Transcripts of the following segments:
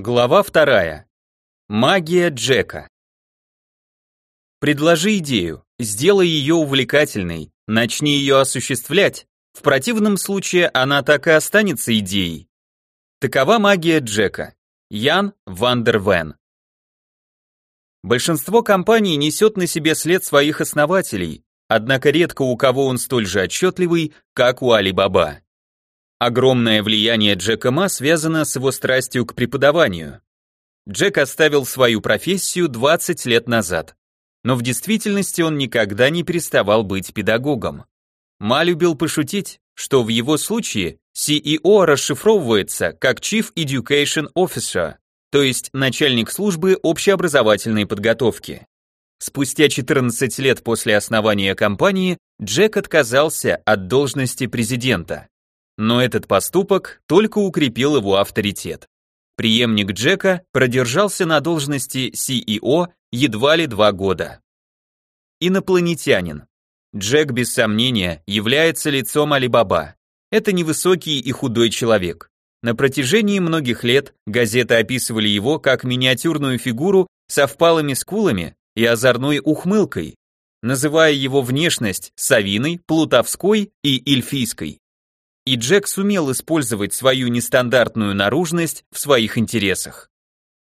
Глава вторая. Магия Джека. Предложи идею, сделай ее увлекательной, начни ее осуществлять, в противном случае она так и останется идеей. Такова магия Джека. Ян Вандервен. Большинство компаний несет на себе след своих основателей, однако редко у кого он столь же отчетливый, как у Али Баба. Огромное влияние Джека Ма связано с его страстью к преподаванию. Джек оставил свою профессию 20 лет назад, но в действительности он никогда не переставал быть педагогом. Ма любил пошутить, что в его случае CEO расшифровывается как Chief Education Officer, то есть начальник службы общеобразовательной подготовки. Спустя 14 лет после основания компании Джек отказался от должности президента. Но этот поступок только укрепил его авторитет. Приемник Джека продержался на должности CEO едва ли два года. Инопланетянин. Джек, без сомнения, является лицом Алибаба. Это невысокий и худой человек. На протяжении многих лет газеты описывали его как миниатюрную фигуру со впалыми скулами и озорной ухмылкой, называя его внешность совиной, плутовской и эльфийской и Джек сумел использовать свою нестандартную наружность в своих интересах.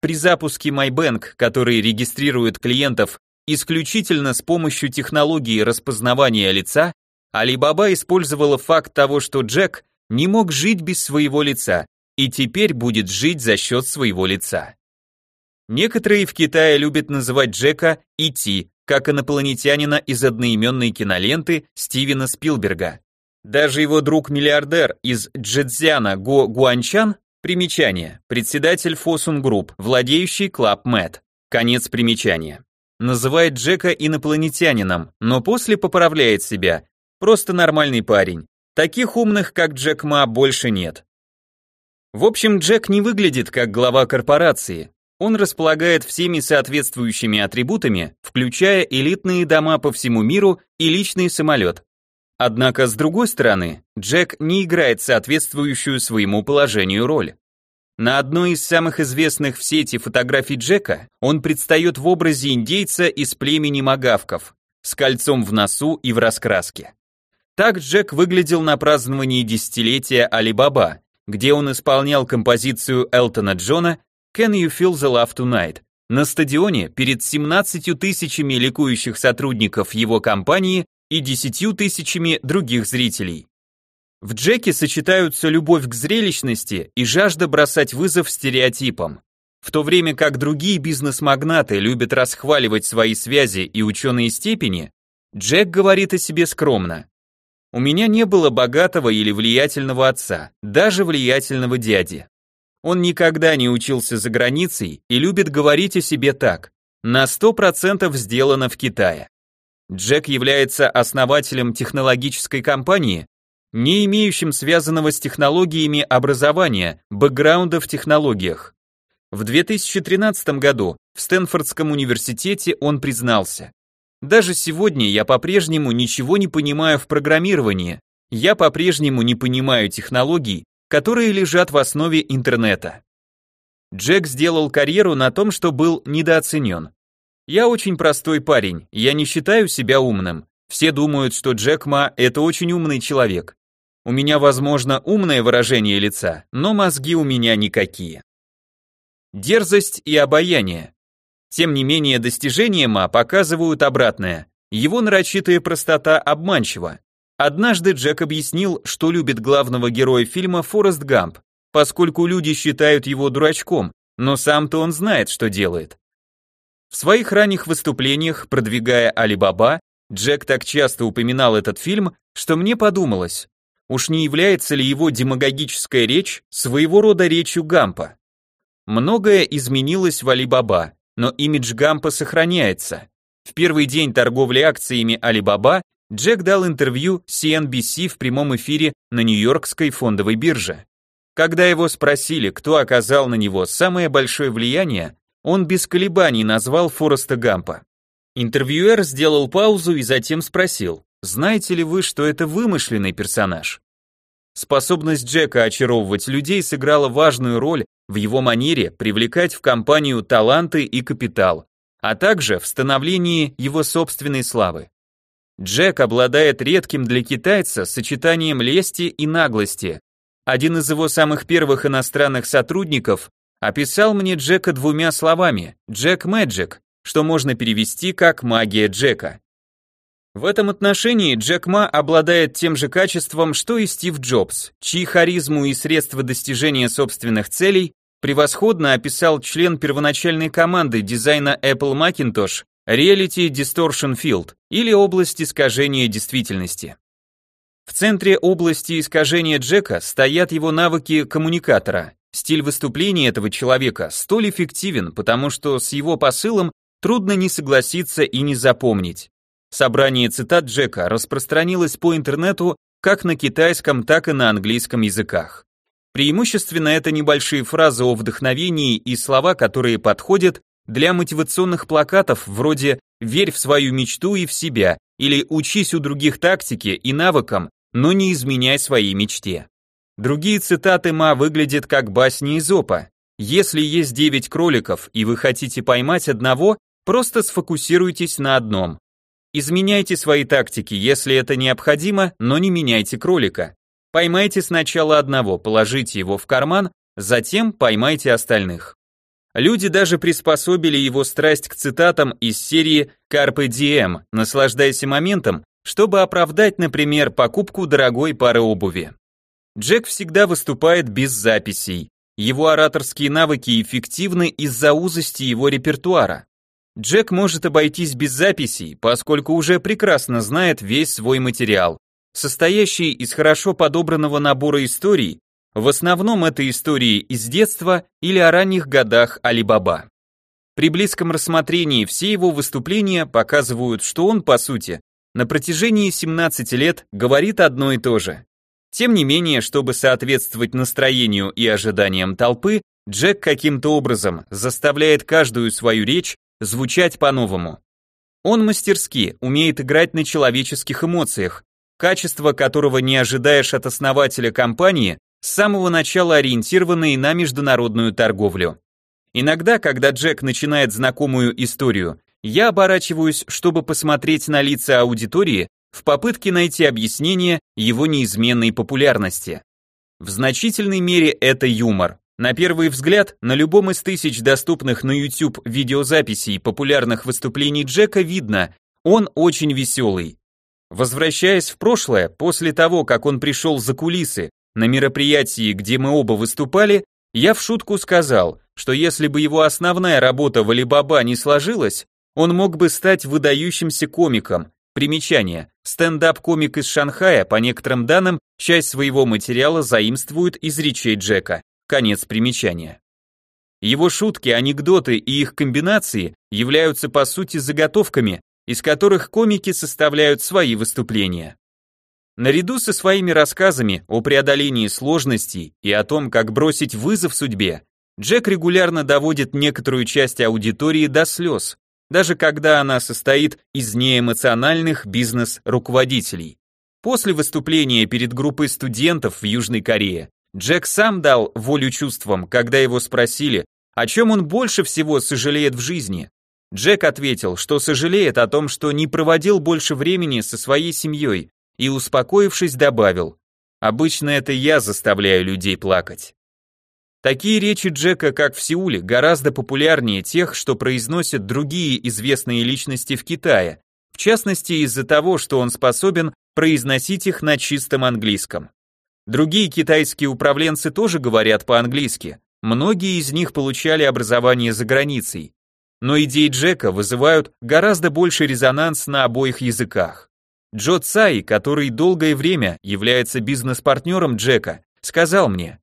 При запуске MyBank, который регистрирует клиентов исключительно с помощью технологии распознавания лица, Alibaba использовала факт того, что Джек не мог жить без своего лица и теперь будет жить за счет своего лица. Некоторые в Китае любят называть Джека Ити, как инопланетянина из одноименной киноленты Стивена Спилберга. Даже его друг-миллиардер из Чжэцзяна Го Гуанчан, примечание, председатель Fosun Group, владеющий Club Med, конец примечания, называет Джека инопланетянином, но после поправляет себя, просто нормальный парень. Таких умных, как Джек Ма, больше нет. В общем, Джек не выглядит как глава корпорации. Он располагает всеми соответствующими атрибутами, включая элитные дома по всему миру и личный самолет. Однако, с другой стороны, Джек не играет соответствующую своему положению роль. На одной из самых известных в сети фотографий Джека он предстает в образе индейца из племени Магавков, с кольцом в носу и в раскраске. Так Джек выглядел на праздновании десятилетия Алибаба, где он исполнял композицию Элтона Джона «Can You Feel the Love Tonight» на стадионе перед 17 тысячами ликующих сотрудников его компании и десятью тысячами других зрителей. В Джеке сочетаются любовь к зрелищности и жажда бросать вызов стереотипам. В то время как другие бизнес-магнаты любят расхваливать свои связи и ученые степени, Джек говорит о себе скромно. У меня не было богатого или влиятельного отца, даже влиятельного дяди. Он никогда не учился за границей и любит говорить о себе так. На 100% сделано в Китае. Джек является основателем технологической компании, не имеющим связанного с технологиями образования, бэкграунда в технологиях. В 2013 году в Стэнфордском университете он признался. Даже сегодня я по-прежнему ничего не понимаю в программировании, я по-прежнему не понимаю технологий, которые лежат в основе интернета. Джек сделал карьеру на том, что был недооценен. Я очень простой парень, я не считаю себя умным. Все думают, что Джек Ма – это очень умный человек. У меня, возможно, умное выражение лица, но мозги у меня никакие. Дерзость и обаяние. Тем не менее, достижения Ма показывают обратное. Его нарочитая простота обманчива. Однажды Джек объяснил, что любит главного героя фильма Форест Гамп, поскольку люди считают его дурачком, но сам-то он знает, что делает. В своих ранних выступлениях, продвигая Алибаба, Джек так часто упоминал этот фильм, что мне подумалось, уж не является ли его демагогическая речь своего рода речью Гампа. Многое изменилось в Алибаба, но имидж Гампа сохраняется. В первый день торговли акциями Алибаба Джек дал интервью CNBC в прямом эфире на Нью-Йоркской фондовой бирже. Когда его спросили, кто оказал на него самое большое влияние, он без колебаний назвал Фореста Гампа. Интервьюер сделал паузу и затем спросил, знаете ли вы, что это вымышленный персонаж? Способность Джека очаровывать людей сыграла важную роль в его манере привлекать в компанию таланты и капитал, а также в становлении его собственной славы. Джек обладает редким для китайца сочетанием лести и наглости. Один из его самых первых иностранных сотрудников описал мне Джека двумя словами «Джек Мэджик», что можно перевести как «магия Джека». В этом отношении Джек Ма обладает тем же качеством, что и Стив Джобс, чьи харизму и средства достижения собственных целей превосходно описал член первоначальной команды дизайна Apple Macintosh Reality Distortion Field или область искажения действительности. В центре области искажения Джека стоят его навыки коммуникатора. Стиль выступления этого человека столь эффективен, потому что с его посылом трудно не согласиться и не запомнить. Собрание цитат Джека распространилось по интернету как на китайском, так и на английском языках. Преимущественно это небольшие фразы о вдохновении и слова, которые подходят для мотивационных плакатов вроде «Верь в свою мечту и в себя» или «Учись у других тактике и навыкам, но не изменяй своей мечте». Другие цитаты Ма выглядят как басни из опа. Если есть 9 кроликов и вы хотите поймать одного, просто сфокусируйтесь на одном. Изменяйте свои тактики, если это необходимо, но не меняйте кролика. Поймайте сначала одного, положите его в карман, затем поймайте остальных. Люди даже приспособили его страсть к цитатам из серии «Carpe Diem», наслаждайся моментом, чтобы оправдать, например, покупку дорогой пары обуви. Джек всегда выступает без записей. Его ораторские навыки эффективны из-за узости его репертуара. Джек может обойтись без записей, поскольку уже прекрасно знает весь свой материал, состоящий из хорошо подобранного набора историй, в основном это истории из детства или о ранних годах Али-Баба. При близком рассмотрении все его выступления показывают, что он, по сути, на протяжении 17 лет говорит одно и то же. Тем не менее, чтобы соответствовать настроению и ожиданиям толпы, Джек каким-то образом заставляет каждую свою речь звучать по-новому. Он мастерски умеет играть на человеческих эмоциях, качество которого не ожидаешь от основателя компании, с самого начала ориентированной на международную торговлю. Иногда, когда Джек начинает знакомую историю, я оборачиваюсь, чтобы посмотреть на лица аудитории в попытке найти объяснение его неизменной популярности. В значительной мере это юмор. На первый взгляд, на любом из тысяч доступных на YouTube видеозаписей популярных выступлений Джека видно, он очень веселый. Возвращаясь в прошлое, после того, как он пришел за кулисы на мероприятии, где мы оба выступали, я в шутку сказал, что если бы его основная работа в Алибаба не сложилась, он мог бы стать выдающимся комиком. Примечание. Стендап-комик из Шанхая, по некоторым данным, часть своего материала заимствует из речей Джека. Конец примечания. Его шутки, анекдоты и их комбинации являются по сути заготовками, из которых комики составляют свои выступления. Наряду со своими рассказами о преодолении сложностей и о том, как бросить вызов судьбе, Джек регулярно доводит некоторую часть аудитории до слез, даже когда она состоит из неэмоциональных бизнес-руководителей. После выступления перед группой студентов в Южной Корее, Джек сам дал волю чувствам, когда его спросили, о чем он больше всего сожалеет в жизни. Джек ответил, что сожалеет о том, что не проводил больше времени со своей семьей, и, успокоившись, добавил, «Обычно это я заставляю людей плакать». Такие речи Джека, как в Сеуле, гораздо популярнее тех, что произносят другие известные личности в Китае, в частности из-за того, что он способен произносить их на чистом английском. Другие китайские управленцы тоже говорят по-английски, многие из них получали образование за границей, но идеи Джека вызывают гораздо больше резонанс на обоих языках. Джо Цай, который долгое время является бизнес-партнером Джека, сказал мне,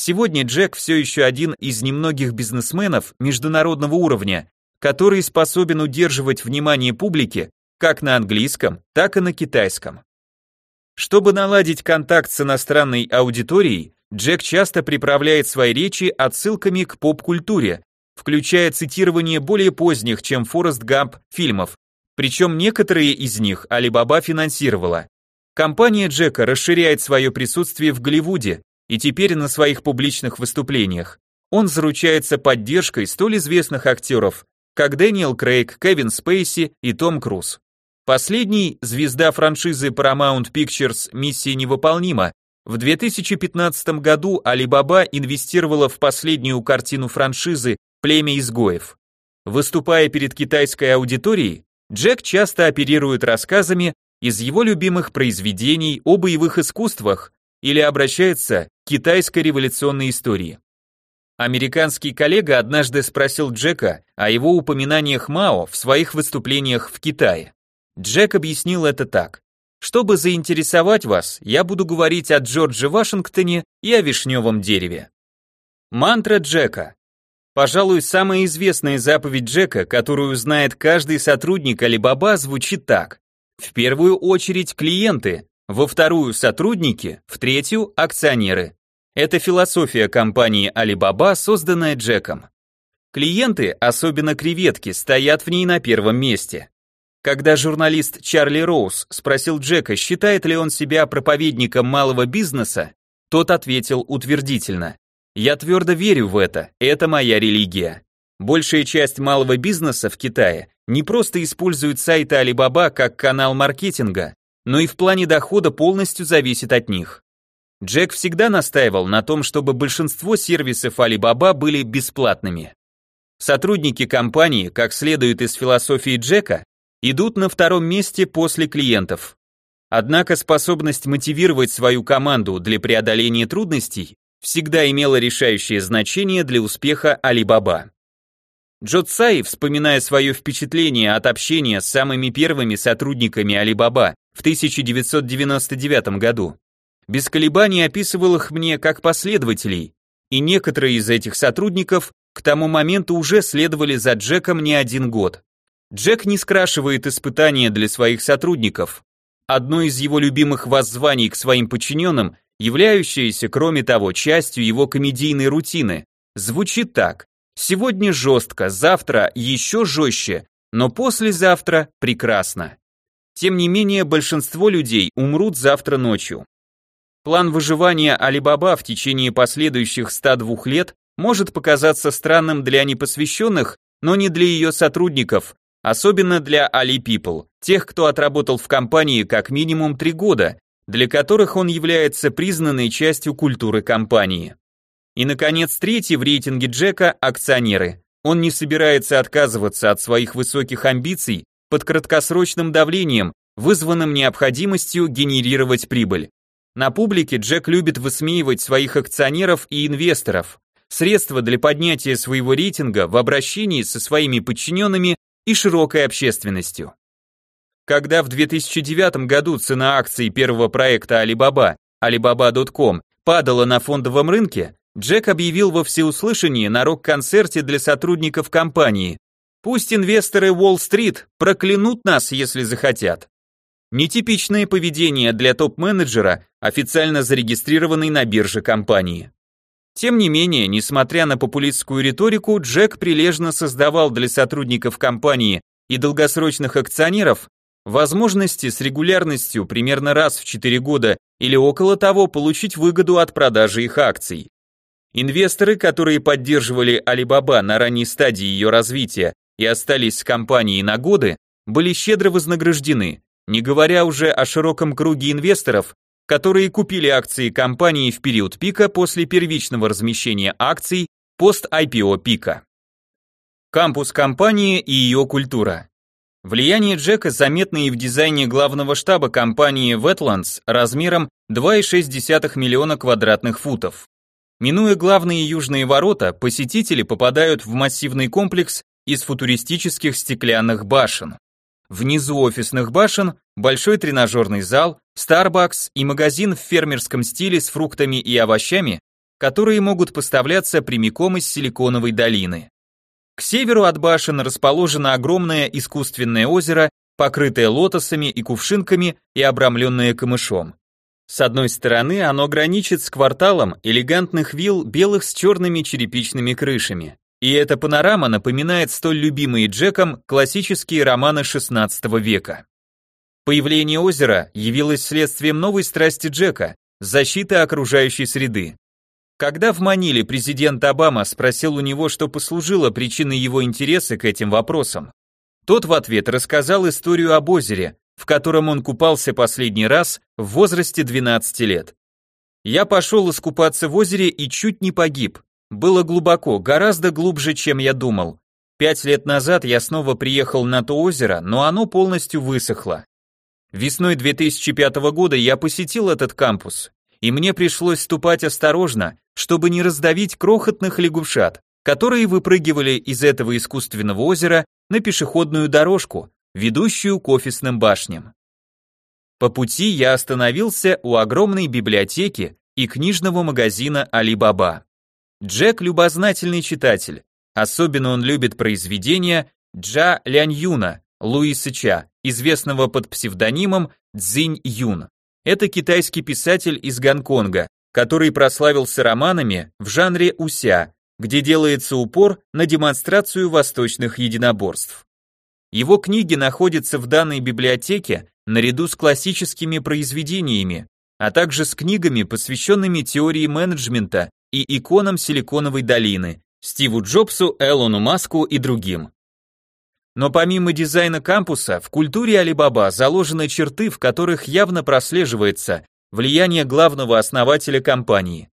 «Сегодня Джек все еще один из немногих бизнесменов международного уровня, который способен удерживать внимание публики как на английском, так и на китайском». Чтобы наладить контакт с иностранной аудиторией, Джек часто приправляет свои речи отсылками к поп-культуре, включая цитирование более поздних, чем Форест Гамп, фильмов, причем некоторые из них Алибаба финансировала. Компания Джека расширяет свое присутствие в Голливуде и теперь на своих публичных выступлениях он заручается поддержкой столь известных актеров, как Дэниел Крейг, Кевин Спейси и Том Круз. Последний, звезда франшизы Paramount Pictures «Миссия невыполнима», в 2015 году Alibaba инвестировала в последнюю картину франшизы «Племя изгоев». Выступая перед китайской аудиторией, Джек часто оперирует рассказами из его любимых произведений о боевых искусствах или обращается китайской революционной истории. Американский коллега однажды спросил Джека о его упоминаниях Мао в своих выступлениях в Китае. Джек объяснил это так. Чтобы заинтересовать вас, я буду говорить о Джордже Вашингтоне и о вишневом дереве. Мантра Джека. Пожалуй, самая известная заповедь Джека, которую знает каждый сотрудник Alibaba, звучит так. В первую очередь клиенты, во вторую сотрудники, в третью акционеры. Это философия компании Alibaba, созданная Джеком. Клиенты, особенно креветки, стоят в ней на первом месте. Когда журналист Чарли Роуз спросил Джека, считает ли он себя проповедником малого бизнеса, тот ответил утвердительно. «Я твердо верю в это, это моя религия». Большая часть малого бизнеса в Китае не просто использует сайты Alibaba как канал маркетинга, но и в плане дохода полностью зависит от них. Джек всегда настаивал на том, чтобы большинство сервисов Alibaba были бесплатными. Сотрудники компании, как следует из философии Джека, идут на втором месте после клиентов. Однако способность мотивировать свою команду для преодоления трудностей всегда имела решающее значение для успеха Alibaba. Джо Цай, вспоминая свое впечатление от общения с самыми первыми сотрудниками Alibaba в 1999 году, без колебаний описывал их мне как последователей, и некоторые из этих сотрудников к тому моменту уже следовали за Джеком не один год. Джек не скрашивает испытания для своих сотрудников. Одно из его любимых воззваний к своим подчиненным, являющееся, кроме того, частью его комедийной рутины, звучит так. Сегодня жестко, завтра еще жестче, но послезавтра прекрасно. Тем не менее, большинство людей умрут завтра ночью. План выживания Алибаба в течение последующих 102 лет может показаться странным для непосвященных, но не для ее сотрудников, особенно для Ali People, тех, кто отработал в компании как минимум 3 года, для которых он является признанной частью культуры компании. И, наконец, третий в рейтинге Джека – акционеры. Он не собирается отказываться от своих высоких амбиций под краткосрочным давлением, вызванным необходимостью генерировать прибыль. На публике Джек любит высмеивать своих акционеров и инвесторов, средства для поднятия своего рейтинга в обращении со своими подчиненными и широкой общественностью. Когда в 2009 году цена акций первого проекта Alibaba, Alibaba.com, падала на фондовом рынке, Джек объявил во всеуслышание на рок-концерте для сотрудников компании. Пусть инвесторы Уолл-стрит проклянут нас, если захотят. Нетипичное поведение для топ-менеджера, официально зарегистрированной на бирже компании. Тем не менее, несмотря на популистскую риторику, Джек прилежно создавал для сотрудников компании и долгосрочных акционеров возможности с регулярностью примерно раз в 4 года или около того получить выгоду от продажи их акций. Инвесторы, которые поддерживали Alibaba на ранней стадии ее развития и остались с компанией на годы, были щедро вознаграждены, не говоря уже о широком круге инвесторов, которые купили акции компании в период пика после первичного размещения акций пост-IPO пика. Кампус компании и ее культура. Влияние Джека заметно и в дизайне главного штаба компании Wetlands размером 2,6 миллиона квадратных футов. Минуя главные южные ворота, посетители попадают в массивный комплекс из футуристических стеклянных башен. Внизу офисных башен большой тренажерный зал, Starbucks и магазин в фермерском стиле с фруктами и овощами, которые могут поставляться прямиком из Силиконовой долины. К северу от башен расположено огромное искусственное озеро, покрытое лотосами и кувшинками и обрамленное камышом. С одной стороны оно граничит с кварталом элегантных вилл белых с черными черепичными крышами. И эта панорама напоминает столь любимые Джеком классические романы XVI века. Появление озера явилось следствием новой страсти Джека – защиты окружающей среды. Когда в Маниле президент Обама спросил у него, что послужило причиной его интереса к этим вопросам, тот в ответ рассказал историю об озере, в котором он купался последний раз в возрасте 12 лет. Я пошел искупаться в озере и чуть не погиб. Было глубоко, гораздо глубже, чем я думал. Пять лет назад я снова приехал на то озеро, но оно полностью высохло. Весной 2005 года я посетил этот кампус, и мне пришлось ступать осторожно, чтобы не раздавить крохотных лягушат, которые выпрыгивали из этого искусственного озера на пешеходную дорожку, ведущую к офисным башням. По пути я остановился у огромной библиотеки и книжного магазина Алибаба. Джек любознательный читатель, особенно он любит произведения Джа Лянь Луиса Ча, известного под псевдонимом Цзинь Юн. Это китайский писатель из Гонконга, который прославился романами в жанре уся, где делается упор на демонстрацию восточных единоборств. Его книги находятся в данной библиотеке наряду с классическими произведениями, а также с книгами, посвященными теории менеджмента и иконам Силиконовой долины, Стиву Джобсу, Элону Маску и другим. Но помимо дизайна кампуса, в культуре Алибаба заложены черты, в которых явно прослеживается влияние главного основателя компании.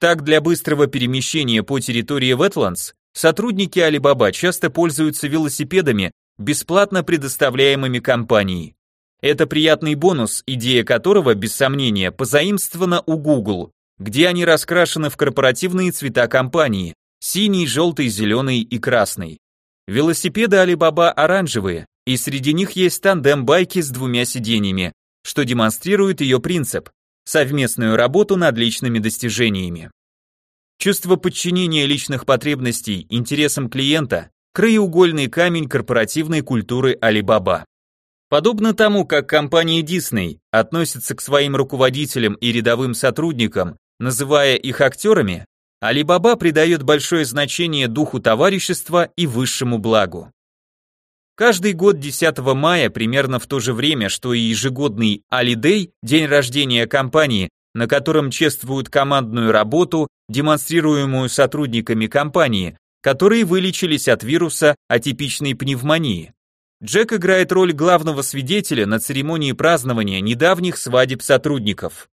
Так, для быстрого перемещения по территории Wetlands сотрудники Alibaba часто пользуются велосипедами, бесплатно предоставляемыми компанией. Это приятный бонус, идея которого, без сомнения, позаимствована у Google, где они раскрашены в корпоративные цвета компании – синий, желтый, зеленый и красный. Велосипеды Alibaba оранжевые, и среди них есть тандем-байки с двумя сиденьями, что демонстрирует ее принцип – совместную работу над личными достижениями. Чувство подчинения личных потребностей интересам клиента – краеугольный камень корпоративной культуры Alibaba. Подобно тому, как компания Disney относится к своим руководителям и рядовым сотрудникам, называя их актерами, Алибаба придает большое значение духу товарищества и высшему благу. Каждый год 10 мая, примерно в то же время, что и ежегодный Алидей, день рождения компании, на котором чествуют командную работу, демонстрируемую сотрудниками компании, которые вылечились от вируса атипичной пневмонии. Джек играет роль главного свидетеля на церемонии празднования недавних свадеб сотрудников.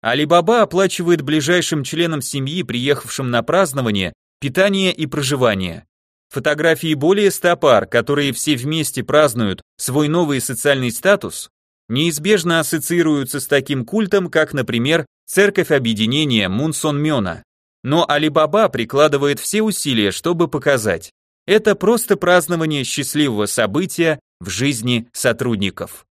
Алибаба оплачивает ближайшим членам семьи, приехавшим на празднование, питание и проживание. Фотографии более ста пар, которые все вместе празднуют свой новый социальный статус, неизбежно ассоциируются с таким культом, как, например, Церковь Объединения Мунсон Мёна. Но Алибаба прикладывает все усилия, чтобы показать, это просто празднование счастливого события в жизни сотрудников.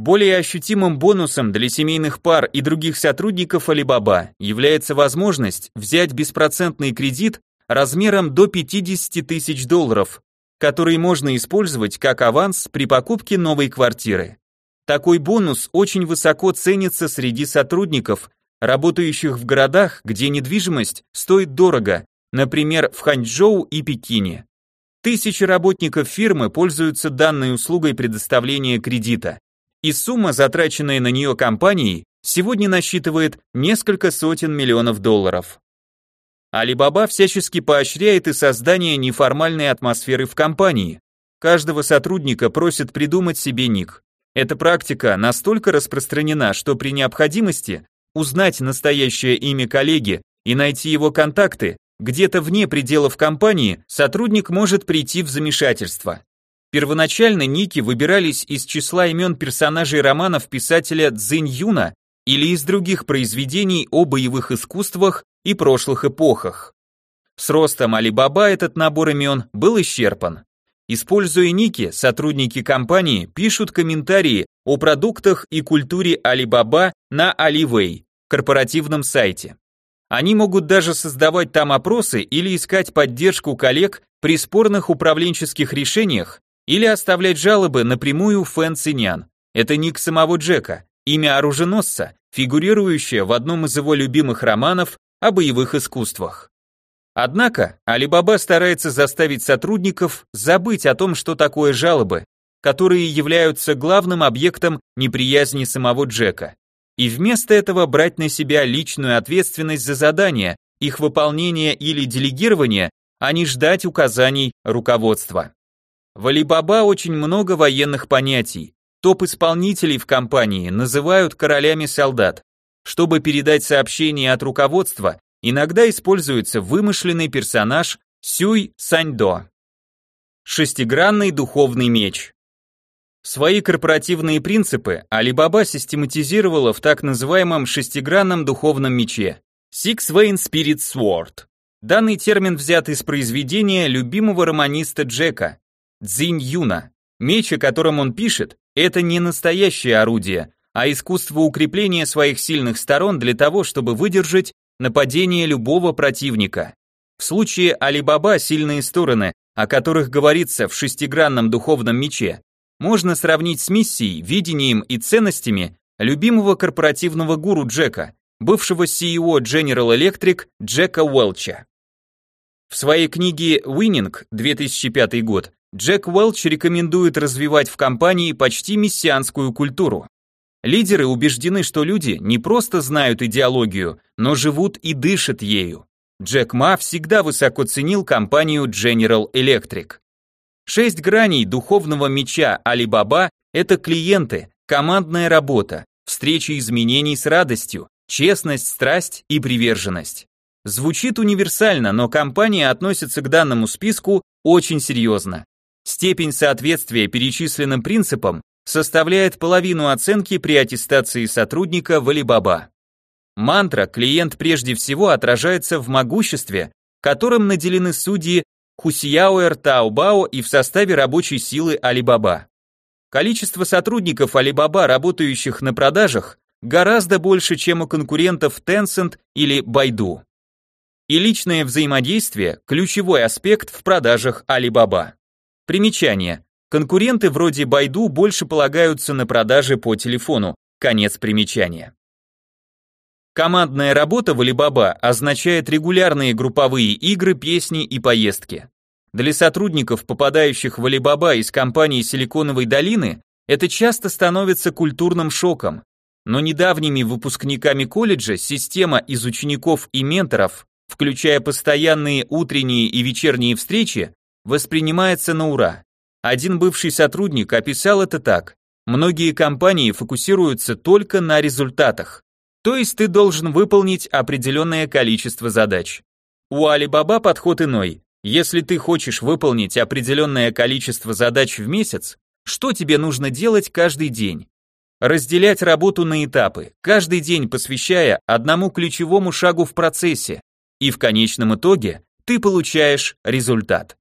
Более ощутимым бонусом для семейных пар и других сотрудников Alibaba является возможность взять беспроцентный кредит размером до 50 тысяч долларов, который можно использовать как аванс при покупке новой квартиры. Такой бонус очень высоко ценится среди сотрудников, работающих в городах, где недвижимость стоит дорого, например, в Ханчжоу и Пекине. Тысячи работников фирмы пользуются данной услугой предоставления кредита и сумма, затраченная на нее компанией, сегодня насчитывает несколько сотен миллионов долларов. Alibaba всячески поощряет и создание неформальной атмосферы в компании. Каждого сотрудника просят придумать себе ник. Эта практика настолько распространена, что при необходимости узнать настоящее имя коллеги и найти его контакты где-то вне пределов компании, сотрудник может прийти в замешательство. Первоначально ники выбирались из числа имен персонажей романов писателя Цзинь Юна или из других произведений о боевых искусствах и прошлых эпохах. С ростом Алибаба этот набор имен был исчерпан. Используя ники, сотрудники компании пишут комментарии о продуктах и культуре Alibaba на Alivay, корпоративном сайте. Они могут даже создавать там опросы или искать поддержку коллег при спорных управленческих решениях или оставлять жалобы напрямую Фэн Циньян. Это ник самого Джека, имя оруженосца, фигурирующее в одном из его любимых романов о боевых искусствах. Однако, Алибаба старается заставить сотрудников забыть о том, что такое жалобы, которые являются главным объектом неприязни самого Джека, и вместо этого брать на себя личную ответственность за задания, их выполнение или делегирование, а не ждать указаний руководства. В Алибаба очень много военных понятий. Топ-исполнителей в компании называют королями солдат. Чтобы передать сообщение от руководства, иногда используется вымышленный персонаж Сюй Саньдо. Шестигранный духовный меч. Свои корпоративные принципы Alibaba систематизировала в так называемом шестигранном духовном мече Six Vein Spirit Sword. Данный термин взят из произведения любимого романиста Джека Цзинь Юна. Меч, о котором он пишет, это не настоящее орудие, а искусство укрепления своих сильных сторон для того, чтобы выдержать нападение любого противника. В случае Алибаба сильные стороны, о которых говорится в шестигранном духовном мече, можно сравнить с миссией, видением и ценностями любимого корпоративного гуру Джека, бывшего CEO General Electric Джека Уэлча. В своей книге Winning 2005 год Джек Уэлч рекомендует развивать в компании почти мессианскую культуру. Лидеры убеждены, что люди не просто знают идеологию, но живут и дышат ею. Джек Ма всегда высоко ценил компанию General Electric. Шесть граней духовного меча Алибаба – это клиенты, командная работа, встреча изменений с радостью, честность, страсть и приверженность. Звучит универсально, но компания относится к данному списку очень серьезно. Степень соответствия перечисленным принципам составляет половину оценки при аттестации сотрудника в Alibaba. Мантра «клиент прежде всего» отражается в могуществе, которым наделены судьи Хусияуэр Таобао и в составе рабочей силы Alibaba. Количество сотрудников Alibaba, работающих на продажах, гораздо больше, чем у конкурентов Tencent или Baidu. И личное взаимодействие – ключевой аспект в продажах Alibaba. Примечание. Конкуренты вроде Baidu больше полагаются на продажи по телефону. Конец примечания. Командная работа в Alibaba означает регулярные групповые игры, песни и поездки. Для сотрудников, попадающих в Alibaba из компании Силиконовой долины, это часто становится культурным шоком. Но недавними выпускниками колледжа система из учеников и менторов, включая постоянные утренние и вечерние встречи, воспринимается на ура. Один бывший сотрудник описал это так. Многие компании фокусируются только на результатах. То есть ты должен выполнить определенное количество задач. У Alibaba подход иной. Если ты хочешь выполнить определенное количество задач в месяц, что тебе нужно делать каждый день? Разделять работу на этапы, каждый день посвящая одному ключевому шагу в процессе, и в конечном итоге ты получаешь результат.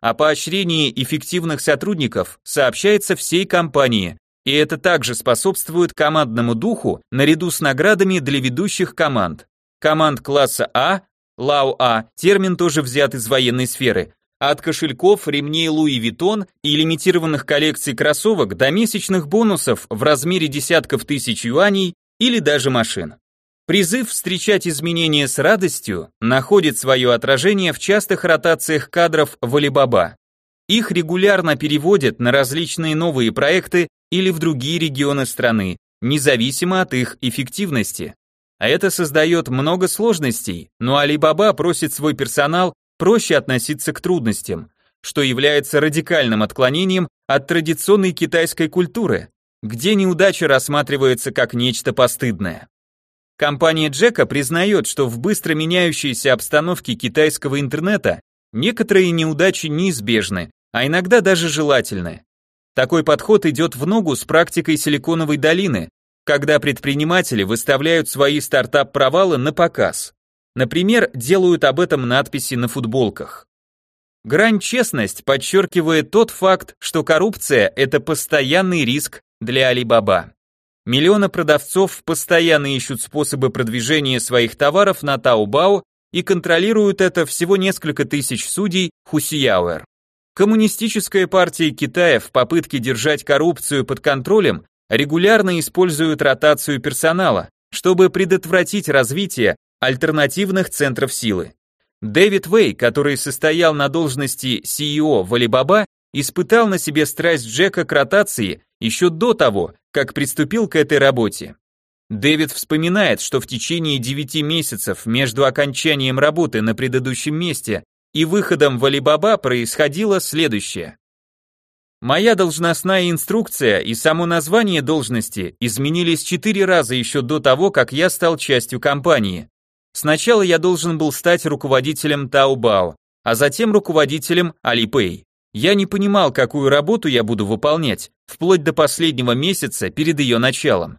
О поощрении эффективных сотрудников сообщается всей компании, и это также способствует командному духу наряду с наградами для ведущих команд. Команд класса А, 老A, термин тоже взят из военной сферы, от кошельков, ремней Луи Виттон и лимитированных коллекций кроссовок до месячных бонусов в размере десятков тысяч юаней или даже машин. Призыв встречать изменения с радостью находит свое отражение в частых ротациях кадров в Alibaba. Их регулярно переводят на различные новые проекты или в другие регионы страны, независимо от их эффективности. А это создает много сложностей, но Alibaba просит свой персонал проще относиться к трудностям, что является радикальным отклонением от традиционной китайской культуры, где неудача рассматривается как нечто постыдное. Компания Джека признает, что в быстро меняющейся обстановке китайского интернета некоторые неудачи неизбежны, а иногда даже желательны. Такой подход идет в ногу с практикой Силиконовой долины, когда предприниматели выставляют свои стартап-провалы на показ. Например, делают об этом надписи на футболках. Грань честность подчеркивает тот факт, что коррупция – это постоянный риск для Alibaba. Миллионы продавцов постоянно ищут способы продвижения своих товаров на Taobao и контролируют это всего несколько тысяч судей Хусияуэр. Коммунистическая партия Китая в попытке держать коррупцию под контролем регулярно использует ротацию персонала, чтобы предотвратить развитие альтернативных центров силы. Дэвид Вэй, который состоял на должности CEO в Alibaba, испытал на себе страсть Джека к ротации еще до того, как приступил к этой работе. Дэвид вспоминает, что в течение 9 месяцев между окончанием работы на предыдущем месте и выходом в Алибаба происходило следующее. Моя должностная инструкция и само название должности изменились четыре раза еще до того, как я стал частью компании. Сначала я должен был стать руководителем Таобао, а затем руководителем Alipay. Я не понимал, какую работу я буду выполнять, вплоть до последнего месяца перед ее началом.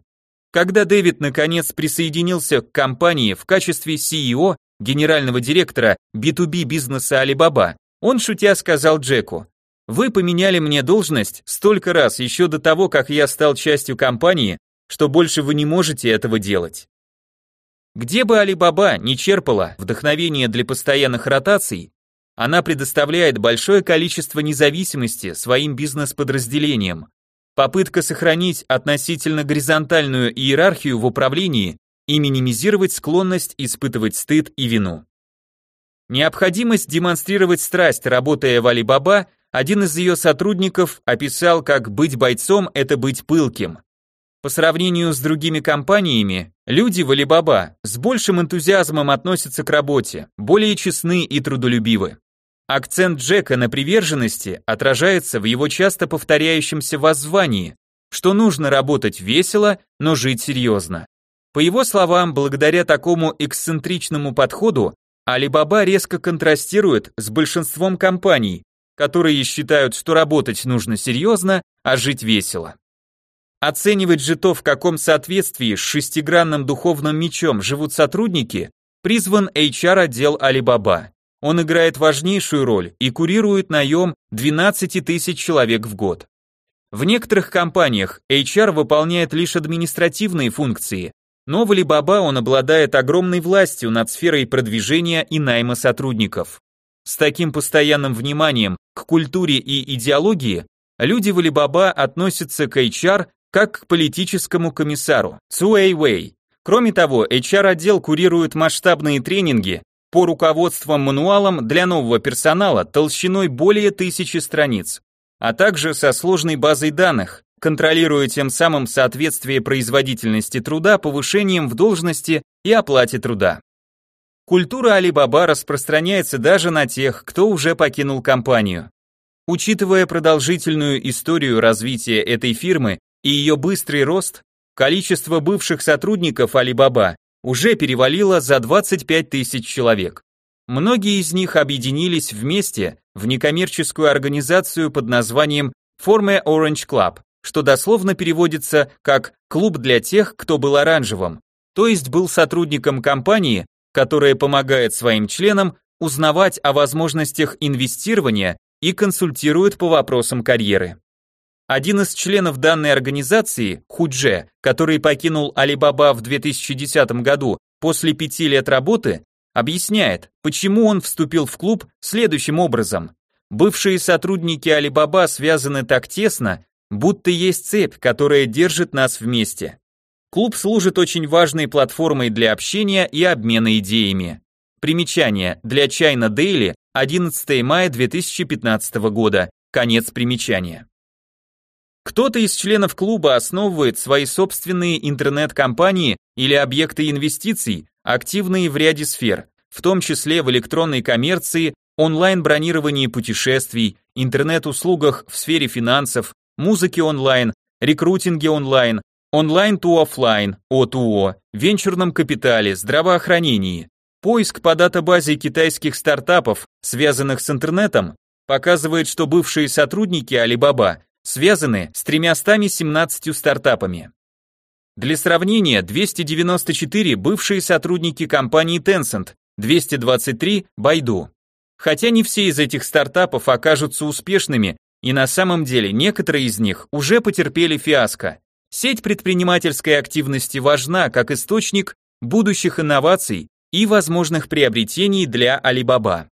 Когда Дэвид наконец присоединился к компании в качестве CEO, генерального директора B2B бизнеса Alibaba, он шутя сказал Джеку, вы поменяли мне должность столько раз еще до того, как я стал частью компании, что больше вы не можете этого делать. Где бы Алибаба не черпала вдохновение для постоянных ротаций, она предоставляет большое количество независимости своим бизнес-подразделениям. Попытка сохранить относительно горизонтальную иерархию в управлении и минимизировать склонность испытывать стыд и вину. Необходимость демонстрировать страсть, работая в Алибаба, один из ее сотрудников описал, как быть бойцом – это быть пылким. По сравнению с другими компаниями, люди в Alibaba с большим энтузиазмом относятся к работе, более честны и трудолюбивы. Акцент Джека на приверженности отражается в его часто повторяющемся воззвании, что нужно работать весело, но жить серьезно. По его словам, благодаря такому эксцентричному подходу, Alibaba резко контрастирует с большинством компаний, которые считают, что работать нужно серьезно, а жить весело. Оценивать же то, в каком соответствии с шестигранным духовным мечом живут сотрудники, призван HR-отдел Alibaba. Он играет важнейшую роль и курирует наем 12 тысяч человек в год. В некоторых компаниях HR выполняет лишь административные функции, но в Alibaba он обладает огромной властью над сферой продвижения и найма сотрудников. С таким постоянным вниманием к культуре и идеологии люди в Алибаба относятся к HR как к политическому комиссару Цуэй Вэй. Кроме того, HR-отдел курирует масштабные тренинги по руководствам мануалом для нового персонала толщиной более тысячи страниц, а также со сложной базой данных, контролируя тем самым соответствие производительности труда повышением в должности и оплате труда. Культура Алибаба распространяется даже на тех, кто уже покинул компанию. Учитывая продолжительную историю развития этой фирмы и ее быстрый рост, количество бывших сотрудников Alibaba уже перевалило за 25 тысяч человек. Многие из них объединились вместе в некоммерческую организацию под названием Forme Orange Club, что дословно переводится как «клуб для тех, кто был оранжевым», то есть был сотрудником компании, которая помогает своим членам узнавать о возможностях инвестирования и консультирует по вопросам карьеры. Один из членов данной организации, Худже, который покинул Alibaba в 2010 году после пяти лет работы, объясняет, почему он вступил в клуб следующим образом. Бывшие сотрудники Alibaba связаны так тесно, будто есть цепь, которая держит нас вместе. Клуб служит очень важной платформой для общения и обмена идеями. Примечание. Для China Daily 11 мая 2015 года. Конец примечания. Кто-то из членов клуба основывает свои собственные интернет-компании или объекты инвестиций, активные в ряде сфер, в том числе в электронной коммерции, онлайн-бронировании путешествий, интернет-услугах в сфере финансов, музыке онлайн, рекрутинге онлайн, онлайн to офлайн, O2O, венчурном капитале, здравоохранении. Поиск по датабазе китайских стартапов, связанных с интернетом, показывает, что бывшие сотрудники Alibaba связаны с 317 стартапами. Для сравнения, 294 бывшие сотрудники компании Tencent, 223 Baidu. Хотя не все из этих стартапов окажутся успешными, и на самом деле некоторые из них уже потерпели фиаско. Сеть предпринимательской активности важна как источник будущих инноваций и возможных приобретений для Alibaba.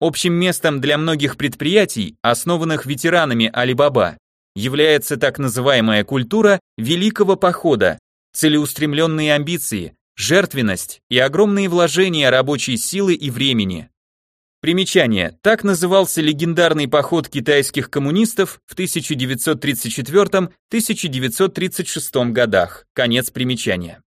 Общим местом для многих предприятий, основанных ветеранами Alibaba, является так называемая культура великого похода, целеустремленные амбиции, жертвенность и огромные вложения рабочей силы и времени. Примечание. Так назывался легендарный поход китайских коммунистов в 1934-1936 годах. Конец примечания.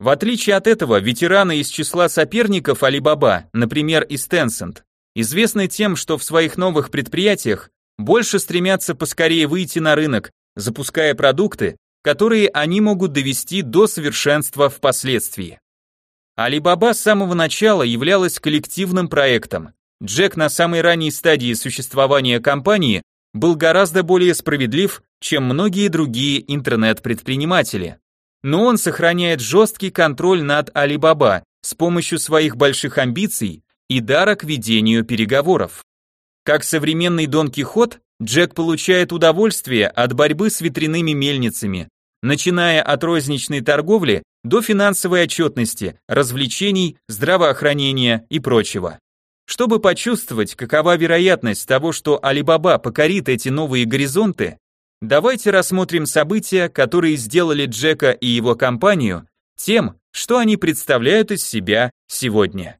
В отличие от этого, ветераны из числа соперников Alibaba, например, из Tencent, известны тем, что в своих новых предприятиях больше стремятся поскорее выйти на рынок, запуская продукты, которые они могут довести до совершенства впоследствии. Alibaba с самого начала являлась коллективным проектом, Джек на самой ранней стадии существования компании был гораздо более справедлив, чем многие другие интернет-предприниматели. Но он сохраняет жесткий контроль над Alibaba с помощью своих больших амбиций и дара к ведению переговоров. Как современный Дон Кихот, Джек получает удовольствие от борьбы с ветряными мельницами, начиная от розничной торговли до финансовой отчетности, развлечений, здравоохранения и прочего. Чтобы почувствовать, какова вероятность того, что Алибаба покорит эти новые горизонты, давайте рассмотрим события, которые сделали Джека и его компанию тем, что они представляют из себя сегодня.